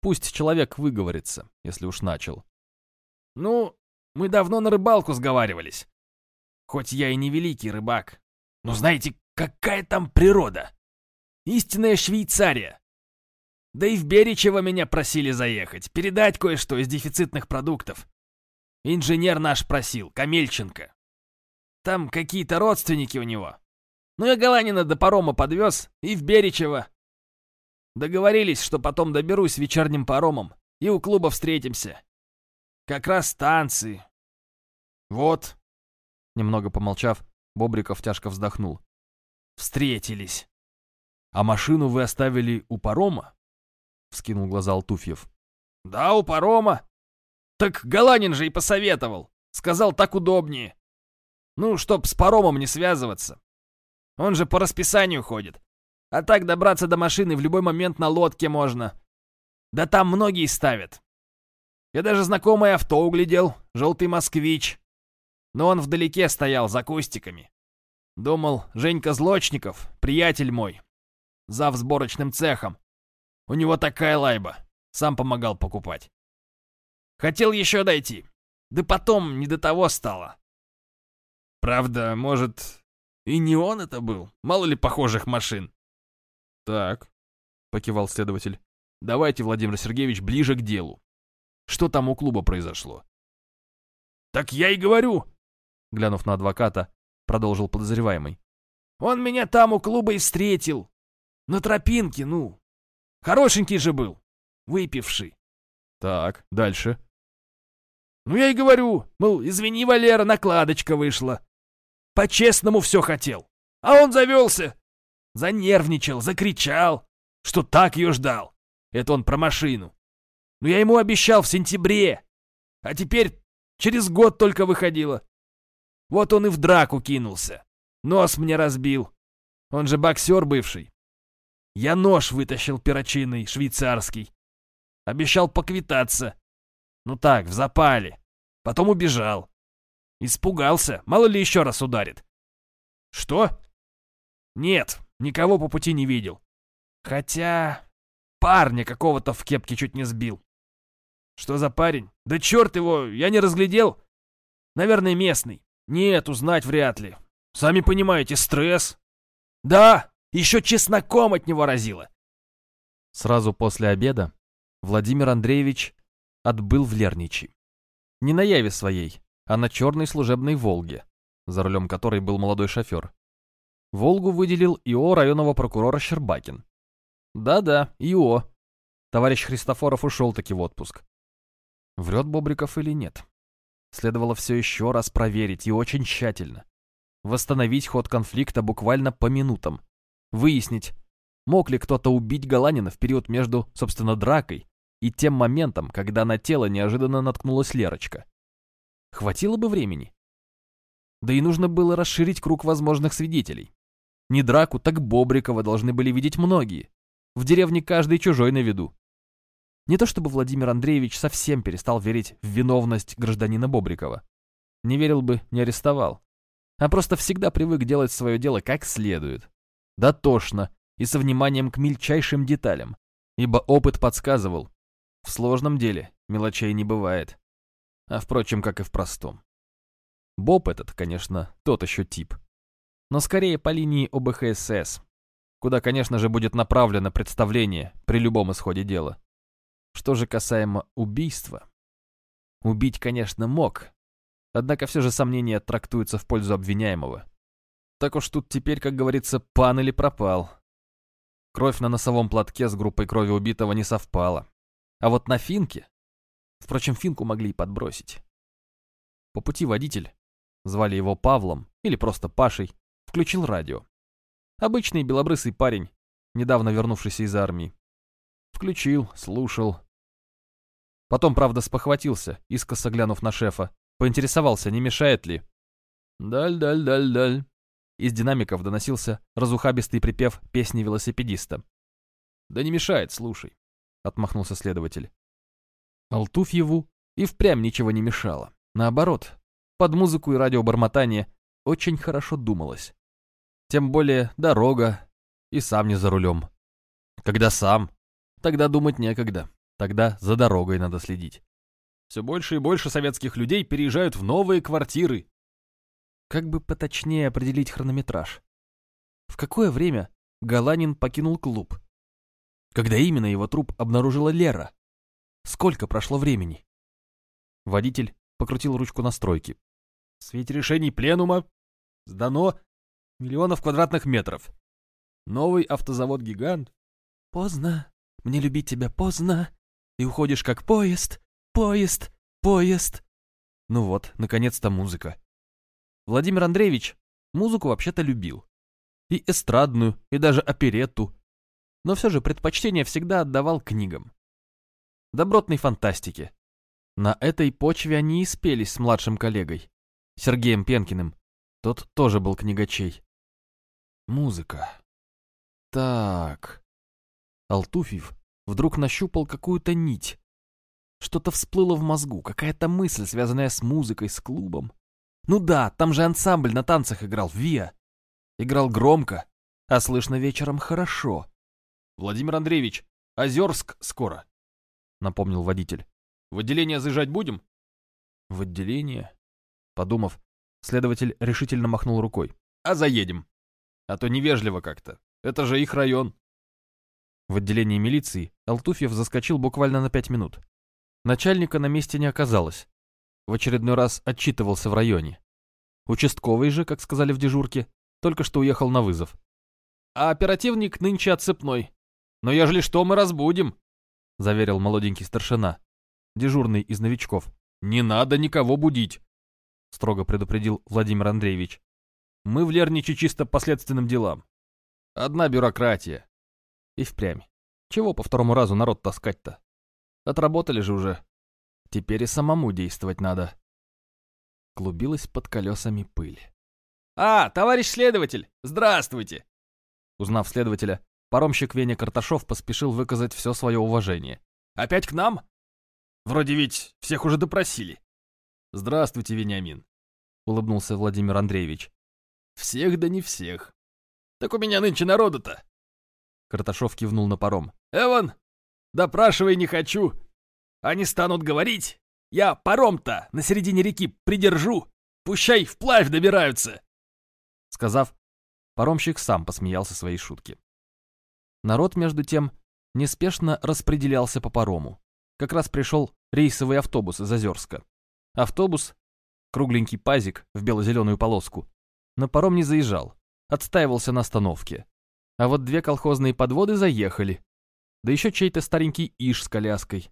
Пусть человек выговорится, если уж начал. Ну, мы давно на рыбалку сговаривались. Хоть я и не великий рыбак. Но знаете, Какая там природа? Истинная Швейцария. Да и в Беричево меня просили заехать, передать кое-что из дефицитных продуктов. Инженер наш просил, Камельченко. Там какие-то родственники у него. Ну, я Галанина до парома подвез и в Беричево. Договорились, что потом доберусь вечерним паромом и у клуба встретимся. Как раз станции. Вот. Немного помолчав, Бобриков тяжко вздохнул. Встретились. А машину вы оставили у парома? Вскинул глаза Алтуфьев. Да, у парома. Так Галанин же и посоветовал. Сказал, так удобнее. Ну, чтоб с паромом не связываться. Он же по расписанию ходит. А так добраться до машины в любой момент на лодке можно. Да там многие ставят. Я даже знакомое авто углядел, желтый москвич. Но он вдалеке стоял, за кустиками. Думал, Женька Злочников, приятель мой. Зав сборочным цехом. У него такая лайба. Сам помогал покупать. Хотел еще дойти. Да потом не до того стало. Правда, может, и не он это был? Мало ли похожих машин. Так, покивал следователь. Давайте, Владимир Сергеевич, ближе к делу. Что там у клуба произошло? Так я и говорю, глянув на адвоката, продолжил подозреваемый. Он меня там у клуба и встретил. На тропинке, ну. Хорошенький же был. Выпивший. Так, дальше. Ну я и говорю, мол, извини, Валера, накладочка вышла. По-честному все хотел. А он завелся. Занервничал, закричал, что так ее ждал. Это он про машину. Но я ему обещал в сентябре. А теперь через год только выходило. Вот он и в драку кинулся. Нос мне разбил. Он же боксер бывший. Я нож вытащил перочинный, швейцарский. Обещал поквитаться. Ну так, в запале. Потом убежал. Испугался, мало ли еще раз ударит. Что? Нет, никого по пути не видел. Хотя... Парня какого-то в кепке чуть не сбил. Что за парень? Да черт его, я не разглядел. Наверное, местный. Нет, узнать вряд ли. Сами понимаете, стресс. Да, еще чесноком от него разило. Сразу после обеда Владимир Андреевич отбыл в Лерничи. Не на яве своей, а на черной служебной «Волге», за рулем которой был молодой шофер. «Волгу» выделил ИО районного прокурора Щербакин. Да-да, ИО. Товарищ Христофоров ушел таки в отпуск. Врет Бобриков или нет? Следовало все еще раз проверить и очень тщательно. Восстановить ход конфликта буквально по минутам. Выяснить, мог ли кто-то убить Галанина в период между, собственно, дракой и тем моментом, когда на тело неожиданно наткнулась Лерочка. Хватило бы времени. Да и нужно было расширить круг возможных свидетелей. Не драку, так Бобрикова должны были видеть многие. В деревне каждый чужой на виду. Не то чтобы Владимир Андреевич совсем перестал верить в виновность гражданина Бобрикова. Не верил бы, не арестовал. А просто всегда привык делать свое дело как следует. Дотошно и со вниманием к мельчайшим деталям. Ибо опыт подсказывал. В сложном деле мелочей не бывает. А впрочем, как и в простом. Боб этот, конечно, тот еще тип. Но скорее по линии ОБХСС, куда, конечно же, будет направлено представление при любом исходе дела. Что же касаемо убийства? Убить, конечно, мог, однако все же сомнения трактуются в пользу обвиняемого. Так уж тут теперь, как говорится, пан или пропал. Кровь на носовом платке с группой крови убитого не совпала. А вот на финке Впрочем, Финку могли и подбросить. По пути водитель, звали его Павлом или просто Пашей, включил радио. Обычный белобрысый парень, недавно вернувшийся из армии. Включил, слушал. Потом, правда, спохватился, искоса глянув на шефа, поинтересовался, не мешает ли. «Даль-даль-даль-даль». Из динамиков доносился разухабистый припев песни велосипедиста. «Да не мешает, слушай», — отмахнулся следователь. Алтуфьеву и впрямь ничего не мешало. Наоборот, под музыку и радиобормотание очень хорошо думалось. Тем более дорога и сам не за рулем. Когда сам, тогда думать некогда. Тогда за дорогой надо следить. Все больше и больше советских людей переезжают в новые квартиры. Как бы поточнее определить хронометраж? В какое время Галанин покинул клуб? Когда именно его труп обнаружила Лера? Сколько прошло времени? Водитель покрутил ручку настройки. В свете решений пленума сдано миллионов квадратных метров. Новый автозавод-гигант. Поздно, мне любить тебя поздно. И уходишь как поезд, поезд, поезд. Ну вот, наконец-то музыка. Владимир Андреевич музыку вообще-то любил. И эстрадную, и даже оперетту. Но все же предпочтение всегда отдавал книгам. Добротной фантастике. На этой почве они и спелись с младшим коллегой, Сергеем Пенкиным. Тот тоже был книгачей. Музыка. Так. Алтуфьев вдруг нащупал какую-то нить. Что-то всплыло в мозгу, какая-то мысль, связанная с музыкой, с клубом. Ну да, там же ансамбль на танцах играл, ВИА. Играл громко, а слышно вечером хорошо. Владимир Андреевич, Озерск скоро, напомнил водитель. В отделение заезжать будем? В отделение? Подумав, следователь решительно махнул рукой. А заедем. А то невежливо как-то. Это же их район. В отделении милиции Алтуфьев заскочил буквально на пять минут. Начальника на месте не оказалось. В очередной раз отчитывался в районе. Участковый же, как сказали в дежурке, только что уехал на вызов. А оперативник нынче отцепной. Но ежели что, мы разбудим, заверил молоденький старшина, дежурный из новичков. Не надо никого будить, строго предупредил Владимир Андреевич. Мы в Лерниче чисто по следственным делам. Одна бюрократия. И впрямь. Чего по второму разу народ таскать-то? Отработали же уже. Теперь и самому действовать надо. Клубилась под колесами пыль. «А, товарищ следователь, здравствуйте!» Узнав следователя, паромщик Веня Карташов поспешил выказать все свое уважение. «Опять к нам? Вроде ведь всех уже допросили». «Здравствуйте, Вениамин», — улыбнулся Владимир Андреевич. «Всех да не всех. Так у меня нынче народу-то!» Карташов кивнул на паром. «Эван, допрашивай не хочу. Они станут говорить. Я паром-то на середине реки придержу. Пущай вплавь добираются!» Сказав, паромщик сам посмеялся своей шутки. Народ, между тем, неспешно распределялся по парому. Как раз пришел рейсовый автобус из Озерска. Автобус, кругленький пазик в бело-зеленую полоску, на паром не заезжал, отстаивался на остановке. А вот две колхозные подводы заехали. Да еще чей-то старенький Иш с коляской.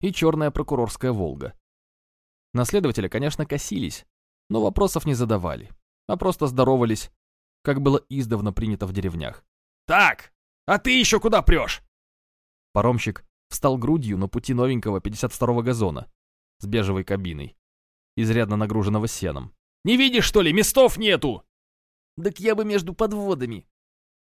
И черная прокурорская «Волга». На следователя, конечно, косились, но вопросов не задавали, а просто здоровались, как было издавна принято в деревнях. «Так, а ты еще куда прешь?» Паромщик встал грудью на пути новенького 52-го газона с бежевой кабиной, изрядно нагруженного сеном. «Не видишь, что ли, местов нету?» «Так я бы между подводами»,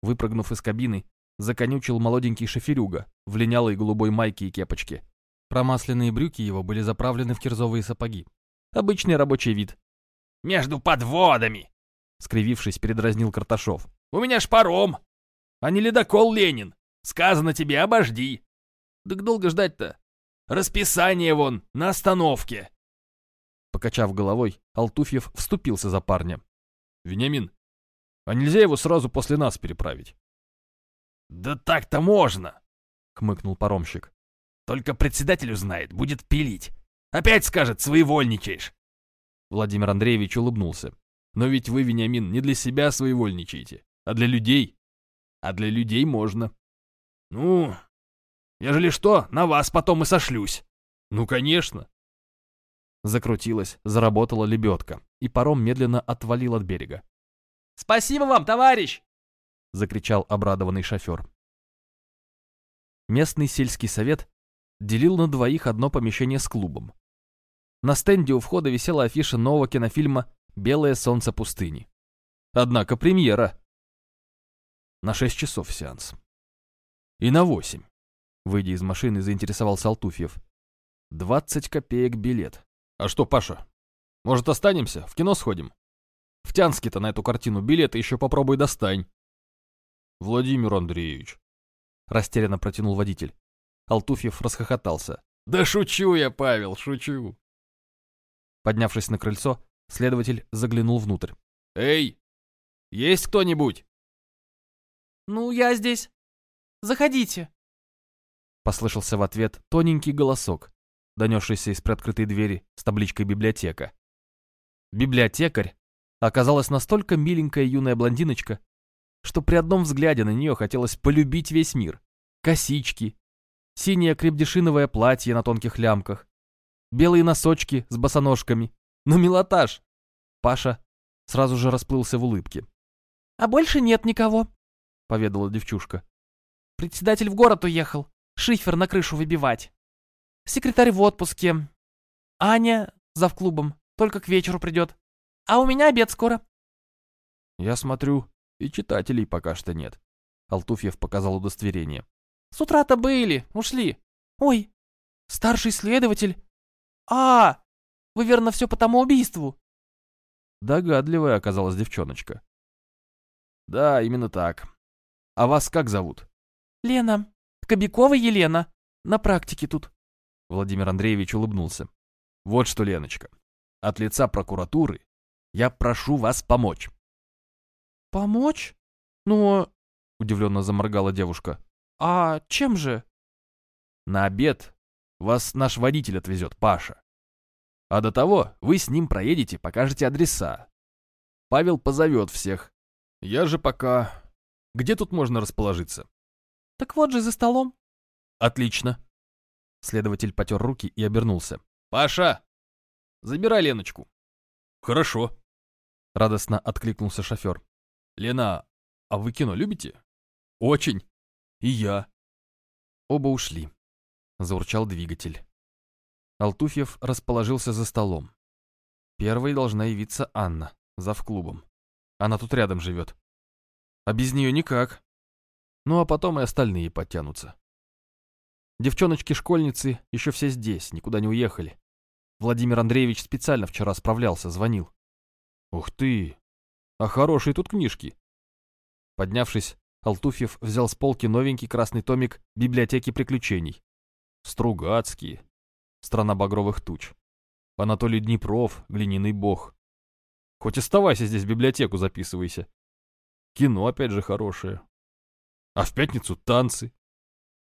Выпрыгнув из кабины, законючил молоденький шоферюга в линялой голубой майке и кепочке. Промасленные брюки его были заправлены в кирзовые сапоги. Обычный рабочий вид. «Между подводами!» Скривившись, передразнил Карташов. «У меня ж паром! А не ледокол Ленин! Сказано тебе, обожди!» «Так долго ждать-то?» «Расписание вон, на остановке!» Покачав головой, Алтуфьев вступился за парня. «Вениамин, а нельзя его сразу после нас переправить? Да так-то можно, хмыкнул паромщик. Только председатель узнает, будет пилить. Опять скажет, своевольничаешь. Владимир Андреевич улыбнулся. Но ведь вы, Вениамин, не для себя своевольничаете, а для людей. А для людей можно. Ну, ежели что, на вас потом и сошлюсь. Ну, конечно. Закрутилась, заработала лебедка, и паром медленно отвалил от берега. «Спасибо вам, товарищ!» — закричал обрадованный шофер. Местный сельский совет делил на двоих одно помещение с клубом. На стенде у входа висела афиша нового кинофильма «Белое солнце пустыни». Однако премьера. На шесть часов сеанс. И на восемь. Выйдя из машины, заинтересовался Алтуфьев. Двадцать копеек билет. А что, Паша, может останемся, в кино сходим? В Тянске-то на эту картину билеты еще попробуй достань. Владимир Андреевич. Растерянно протянул водитель. Алтуфьев расхохотался. Да шучу я, Павел, шучу. Поднявшись на крыльцо, следователь заглянул внутрь. Эй, есть кто-нибудь? Ну, я здесь. Заходите. Послышался в ответ тоненький голосок, донесшийся из приоткрытой двери с табличкой «Библиотека». Библиотекарь оказалась настолько миленькая юная блондиночка, что при одном взгляде на нее хотелось полюбить весь мир. Косички, синее крепдешиновое платье на тонких лямках, белые носочки с босоножками. Ну, милотаж! Паша сразу же расплылся в улыбке. «А больше нет никого», — поведала девчушка. «Председатель в город уехал, шифер на крышу выбивать. Секретарь в отпуске. Аня, зав клубом, только к вечеру придет. А у меня обед скоро». «Я смотрю, и читателей пока что нет», — Алтуфьев показал удостоверение. «С утра-то были, ушли. Ой, старший следователь. А, вы верно все по тому убийству?» Догадливая оказалась девчоночка. Да, именно так. А вас как зовут? Лена. Кобякова Елена. На практике тут. Владимир Андреевич улыбнулся. Вот что, Леночка, от лица прокуратуры я прошу вас помочь. Помочь? Но... Удивленно заморгала девушка. А чем же? На обед вас наш водитель отвезет, Паша. А до того вы с ним проедете, покажете адреса. Павел позовет всех. Я же пока... Где тут можно расположиться? Так вот же за столом. Отлично. Следователь потер руки и обернулся. Паша, забирай Леночку. Хорошо. Радостно откликнулся шофер. Лена, а вы кино любите? Очень. И я. Оба ушли. Заурчал двигатель. Алтуфьев расположился за столом. Первой должна явиться Анна, зав клубом. Она тут рядом живет. А без нее никак. Ну а потом и остальные подтянутся. Девчоночки-школьницы еще все здесь, никуда не уехали. Владимир Андреевич специально вчера справлялся, звонил. Ух ты! А хорошие тут книжки. Поднявшись, Алтуфьев взял с полки новенький красный томик «Библиотеки приключений». Стругацкие, страна багровых туч. Анатолий Днепров, глиняный бог. Хоть оставайся здесь в библиотеку записывайся. Кино опять же хорошее. А в пятницу танцы.